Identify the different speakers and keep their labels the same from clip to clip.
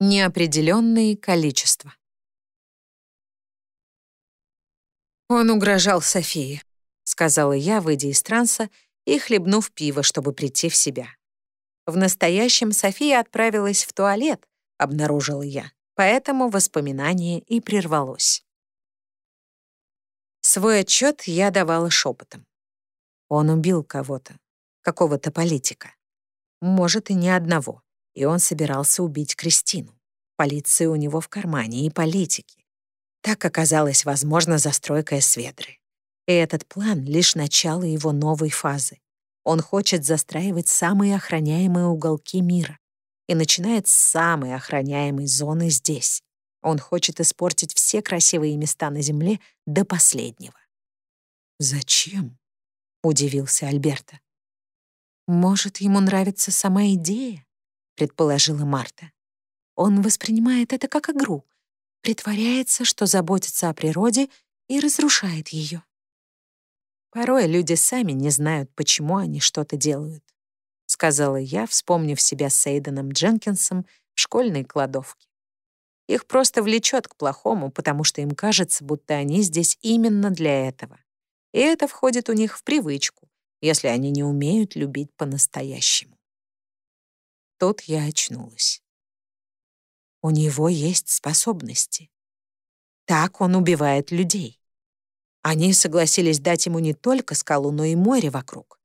Speaker 1: Неопределенные количества. «Он угрожал Софии», — сказала я, выйдя из транса и хлебнув пиво, чтобы прийти в себя. В настоящем София отправилась в туалет, обнаружила я, поэтому воспоминание и прервалось. Свой отчет я давала шепотом. Он убил кого-то, какого-то политика. Может, и не одного и он собирался убить Кристину. Полиция у него в кармане и политики. Так оказалось возможно застройка Эсведры. И этот план — лишь начало его новой фазы. Он хочет застраивать самые охраняемые уголки мира и начинает с самой охраняемой зоны здесь. Он хочет испортить все красивые места на Земле до последнего. «Зачем?» — удивился Альберта. «Может, ему нравится сама идея?» Предположила Марта. Он воспринимает это как игру, притворяется, что заботится о природе и разрушает ее. Порой люди сами не знают, почему они что-то делают, сказала я, вспомнив себя с Эйденом Дженкинсом в школьной кладовке. Их просто влечет к плохому, потому что им кажется, будто они здесь именно для этого. И это входит у них в привычку, если они не умеют любить по-настоящему. Тут я очнулась. У него есть способности. Так он убивает людей. Они согласились дать ему не только скалу, но и море вокруг.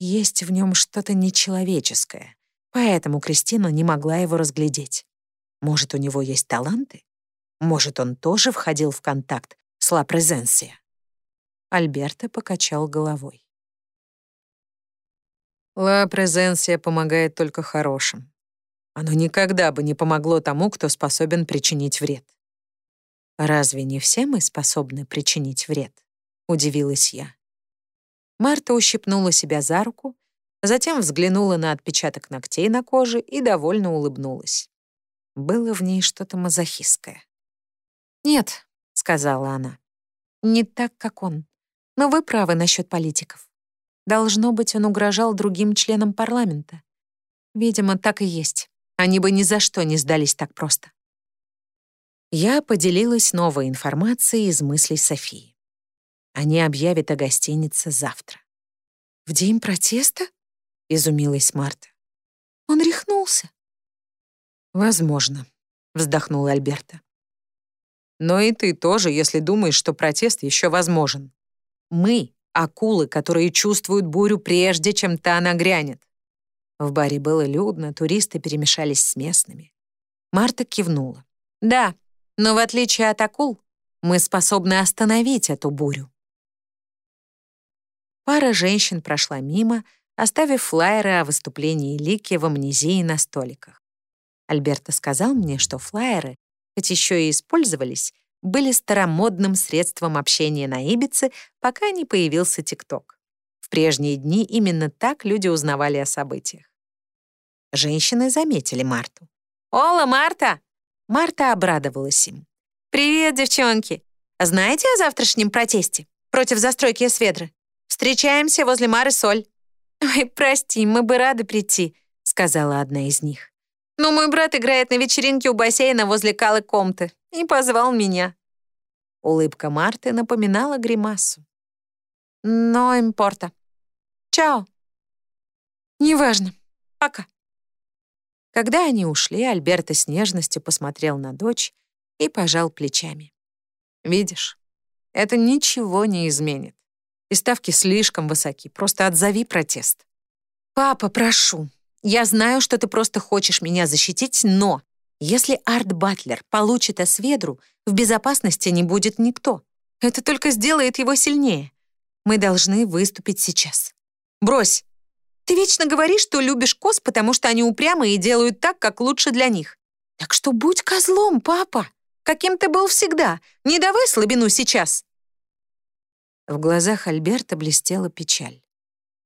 Speaker 1: Есть в нем что-то нечеловеческое, поэтому Кристина не могла его разглядеть. Может, у него есть таланты? Может, он тоже входил в контакт с Ла Презенсия? Альберто покачал головой. Ла презенсия помогает только хорошим. Оно никогда бы не помогло тому, кто способен причинить вред. «Разве не все мы способны причинить вред?» — удивилась я. Марта ущипнула себя за руку, затем взглянула на отпечаток ногтей на коже и довольно улыбнулась. Было в ней что-то мазохистское. «Нет», — сказала она, — «не так, как он. Но вы правы насчет политиков. Должно быть, он угрожал другим членам парламента. Видимо, так и есть. Они бы ни за что не сдались так просто. Я поделилась новой информацией из мыслей Софии. Они объявят о гостинице завтра. «В день протеста?» — изумилась Марта. «Он рехнулся». «Возможно», — вздохнул Альберта. «Но и ты тоже, если думаешь, что протест еще возможен. Мы акулы, которые чувствуют бурю прежде, чем та нагрянет. В баре было людно, туристы перемешались с местными. Марта кивнула. «Да, но в отличие от акул, мы способны остановить эту бурю». Пара женщин прошла мимо, оставив флаеры о выступлении Лики в амнезии на столиках. Альберто сказал мне, что флаеры, хоть еще и использовались, были старомодным средством общения на Ибице, пока не появился ТикТок. В прежние дни именно так люди узнавали о событиях. Женщины заметили Марту. «Ола, Марта!» Марта обрадовалась им. «Привет, девчонки! Знаете о завтрашнем протесте против застройки Эсведры? Встречаемся возле Мары Соль». «Ой, прости, мы бы рады прийти», — сказала одна из них. «Но мой брат играет на вечеринке у бассейна возле Калы Комты и позвал меня». Улыбка Марты напоминала гримасу. «Но импорта. Чао». «Неважно. Пока». Когда они ушли, Альберто с нежностью посмотрел на дочь и пожал плечами. «Видишь, это ничего не изменит. И ставки слишком высоки. Просто отзови протест». «Папа, прошу. Я знаю, что ты просто хочешь меня защитить, но если Арт Батлер получит Осведру, в безопасности не будет никто. Это только сделает его сильнее. Мы должны выступить сейчас. Брось. Ты вечно говоришь, что любишь коз, потому что они упрямые и делают так, как лучше для них. Так что будь козлом, папа. Каким ты был всегда. Не давай слабину сейчас. В глазах Альберта блестела печаль.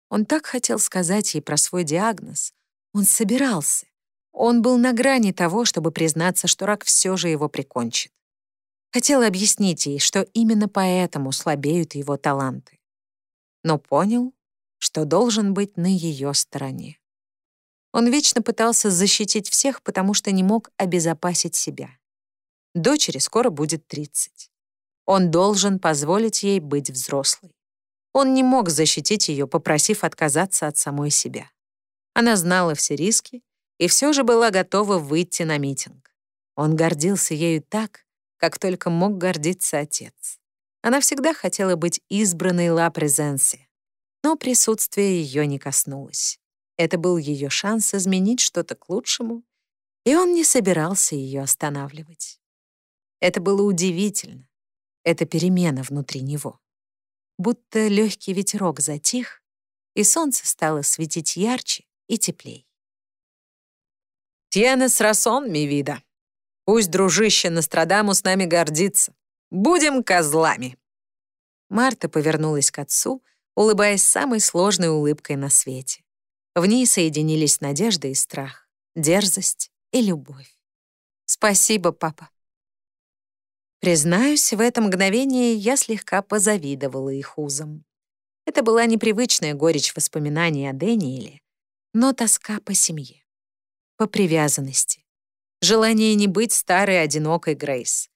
Speaker 1: Он так хотел сказать ей про свой диагноз. Он собирался. Он был на грани того, чтобы признаться, что рак все же его прикончит. Хотел объяснить ей, что именно поэтому слабеют его таланты. Но понял, что должен быть на ее стороне. Он вечно пытался защитить всех, потому что не мог обезопасить себя. Дочери скоро будет 30. Он должен позволить ей быть взрослой. Он не мог защитить ее, попросив отказаться от самой себя. Она знала все риски и все же была готова выйти на митинг. Он гордился ею так, как только мог гордиться отец. Она всегда хотела быть избранной Ла Презенси, но присутствие ее не коснулось. Это был ее шанс изменить что-то к лучшему, и он не собирался ее останавливать. Это было удивительно. Это перемена внутри него. Будто легкий ветерок затих, и солнце стало светить ярче и теплей.
Speaker 2: «Тьенес расон, ми вида. Пусть дружище Нострадаму с нами гордится. Будем козлами!»
Speaker 1: Марта повернулась к отцу, улыбаясь самой сложной улыбкой на свете. В ней соединились надежда и страх, дерзость и любовь. «Спасибо, папа». Признаюсь, в это мгновение я слегка позавидовала их узам. Это была непривычная горечь воспоминаний о Дэниеле, но тоска по семье, по привязанности, желание не быть старой одинокой Грейс.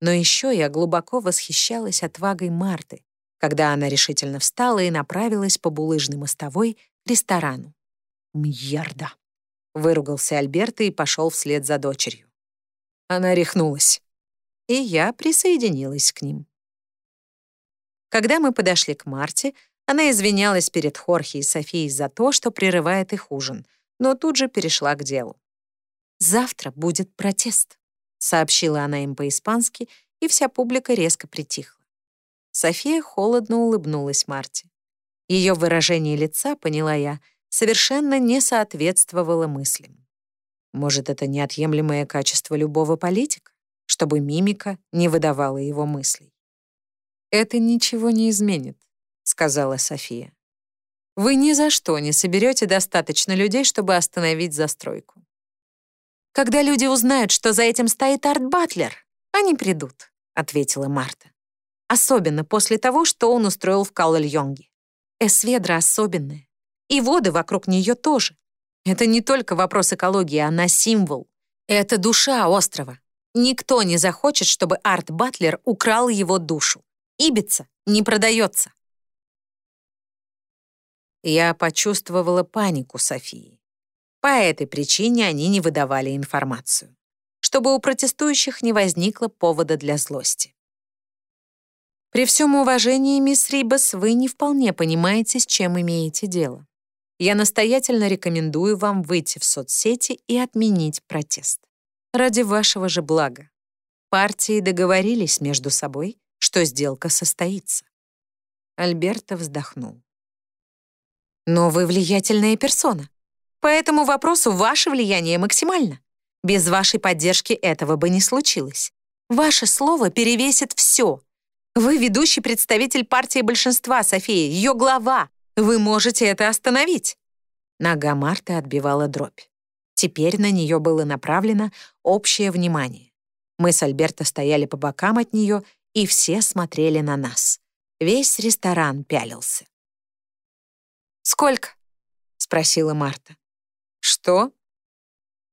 Speaker 1: Но еще я глубоко восхищалась отвагой Марты, когда она решительно встала и направилась по булыжной мостовой к ресторану. «Мьерда!» — выругался Альберто и пошел вслед за дочерью. Она рехнулась. И я присоединилась к ним. Когда мы подошли к Марте, она извинялась перед Хорхе и Софией за то, что прерывает их ужин, но тут же перешла к делу. «Завтра будет протест», — сообщила она им по-испански, и вся публика резко притихла. София холодно улыбнулась Марте. Ее выражение лица, поняла я, совершенно не соответствовало мыслям. Может, это неотъемлемое качество любого политика, чтобы мимика не выдавала его мыслей. «Это ничего не изменит», — сказала София. «Вы ни за что не соберете достаточно людей, чтобы остановить застройку. Когда люди узнают, что за этим стоит Арт Батлер, они придут», — ответила Марта. «Особенно после того, что он устроил в Каллельонге. Эсведра особенная. И воды вокруг нее тоже. Это не только вопрос экологии, она символ. Это душа острова. Никто не захочет, чтобы Арт Батлер украл его душу. Ибица не продается. Я почувствовала панику Софии. По этой причине они не выдавали информацию, чтобы у протестующих не возникло повода для злости. При всем уважении, мисс Рибас, вы не вполне понимаете, с чем имеете дело я настоятельно рекомендую вам выйти в соцсети и отменить протест. Ради вашего же блага. Партии договорились между собой, что сделка состоится. Альберто вздохнул. Но вы влиятельная персона. По этому вопросу ваше влияние максимально. Без вашей поддержки этого бы не случилось. Ваше слово перевесит все. Вы ведущий представитель партии большинства, София, ее глава. Вы можете это остановить». Нога Марты отбивала дробь. Теперь на нее было направлено общее внимание. Мы с Альберто стояли по бокам от нее, и все смотрели на нас. Весь ресторан пялился. «Сколько?» — спросила Марта. «Что?»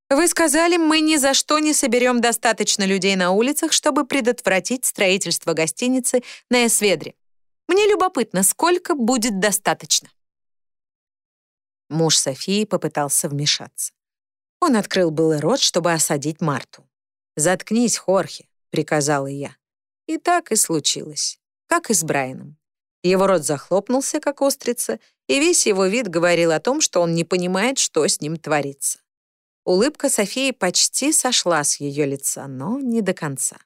Speaker 1: «Вы сказали, мы ни за что не соберем достаточно людей на улицах, чтобы предотвратить строительство гостиницы на Эсведре. Мне любопытно, сколько будет достаточно. Муж Софии попытался вмешаться. Он открыл было рот, чтобы осадить Марту. «Заткнись, Хорхе», — приказала я. И так и случилось, как и с Брайаном. Его рот захлопнулся, как устрица, и весь его вид говорил о том, что он не понимает, что с ним творится. Улыбка Софии почти сошла с ее лица, но не до конца.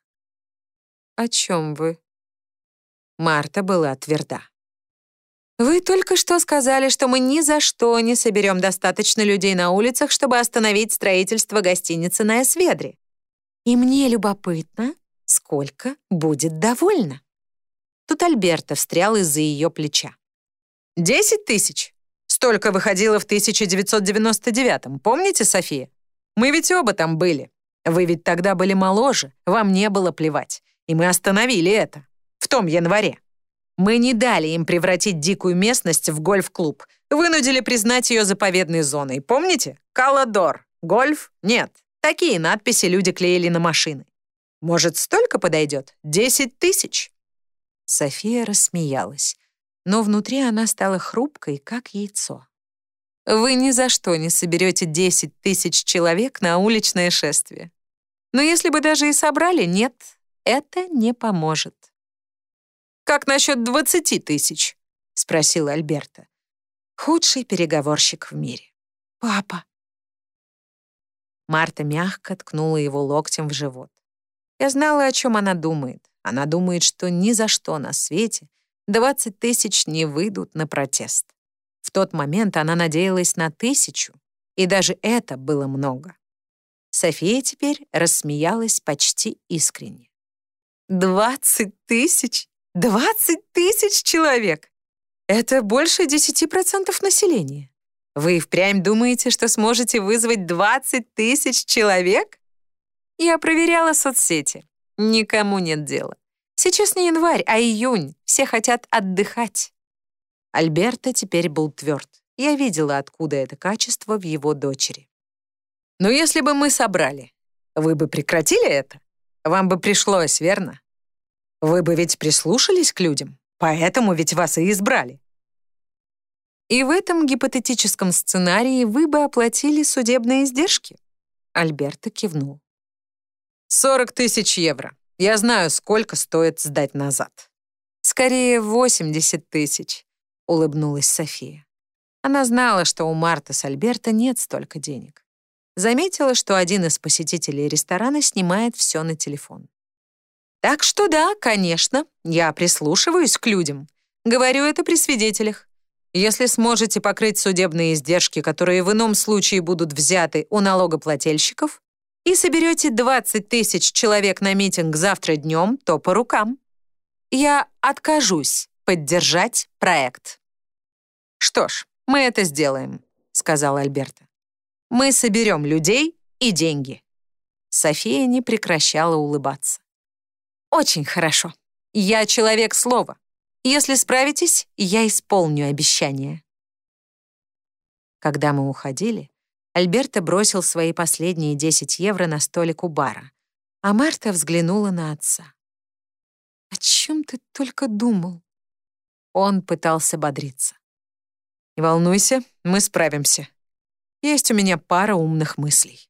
Speaker 1: «О чем вы?» Марта была тверда. «Вы только что сказали, что мы ни за что не соберем достаточно людей на улицах, чтобы остановить строительство гостиницы на Эсведре. И мне любопытно, сколько будет довольно». Тут Альберта встрял из-за ее плеча. «Десять тысяч? Столько выходило в 1999-м, помните, София? Мы ведь оба там были. Вы ведь тогда были моложе, вам не было плевать. И мы остановили это в том январе. Мы не дали им превратить дикую местность в гольф-клуб.
Speaker 2: Вынудили признать ее заповедной зоной. Помните? Каладор. Гольф? Нет. Такие надписи люди клеили на машины. Может, столько подойдет? Десять тысяч?»
Speaker 1: София рассмеялась, но внутри она стала хрупкой, как яйцо. «Вы ни за что не соберете десять тысяч человек на уличное шествие. Но если бы даже и собрали, нет, это не поможет».
Speaker 2: «Как насчет двадцати тысяч?» — спросил Альберта.
Speaker 1: Худший переговорщик в мире. «Папа!» Марта мягко ткнула его локтем в живот. Я знала, о чем она думает. Она думает, что ни за что на свете 20 тысяч не выйдут на протест. В тот момент она надеялась на тысячу, и даже это было много. София теперь рассмеялась почти искренне. «Двадцать тысяч? Двадцать тысяч человек! Это больше 10% населения. Вы впрямь думаете, что сможете вызвать 20 тысяч человек? Я проверяла соцсети. Никому нет дела. Сейчас не январь, а июнь. Все хотят отдыхать. Альберто теперь был тверд. Я видела, откуда это качество в его дочери.
Speaker 2: Но если бы мы собрали, вы бы прекратили это? Вам бы пришлось, верно? Вы бы ведь прислушались к людям? Поэтому ведь вас и избрали.
Speaker 1: И в этом гипотетическом сценарии вы бы оплатили судебные издержки? Альберто кивнул.
Speaker 2: 40 тысяч евро. Я знаю, сколько стоит сдать назад.
Speaker 1: Скорее, 80 тысяч, улыбнулась София. Она знала, что у Марты с Альберто нет столько денег. Заметила, что один из посетителей ресторана снимает все на телефон. Так что да, конечно, я прислушиваюсь к людям. Говорю это при свидетелях. Если сможете покрыть судебные издержки, которые в ином случае будут взяты у налогоплательщиков, и соберете 20 тысяч человек на митинг завтра днем, то по рукам. Я откажусь поддержать проект.
Speaker 2: «Что ж, мы это сделаем», — сказал Альберта.
Speaker 1: «Мы соберем людей и деньги». София не прекращала улыбаться. «Очень хорошо. Я человек слова. Если справитесь, я исполню обещание». Когда мы уходили, Альберто бросил свои последние 10 евро на столик у бара, а Марта взглянула на отца. «О чем ты только думал?» Он пытался бодриться.
Speaker 2: «Не волнуйся, мы справимся. Есть у меня пара умных мыслей».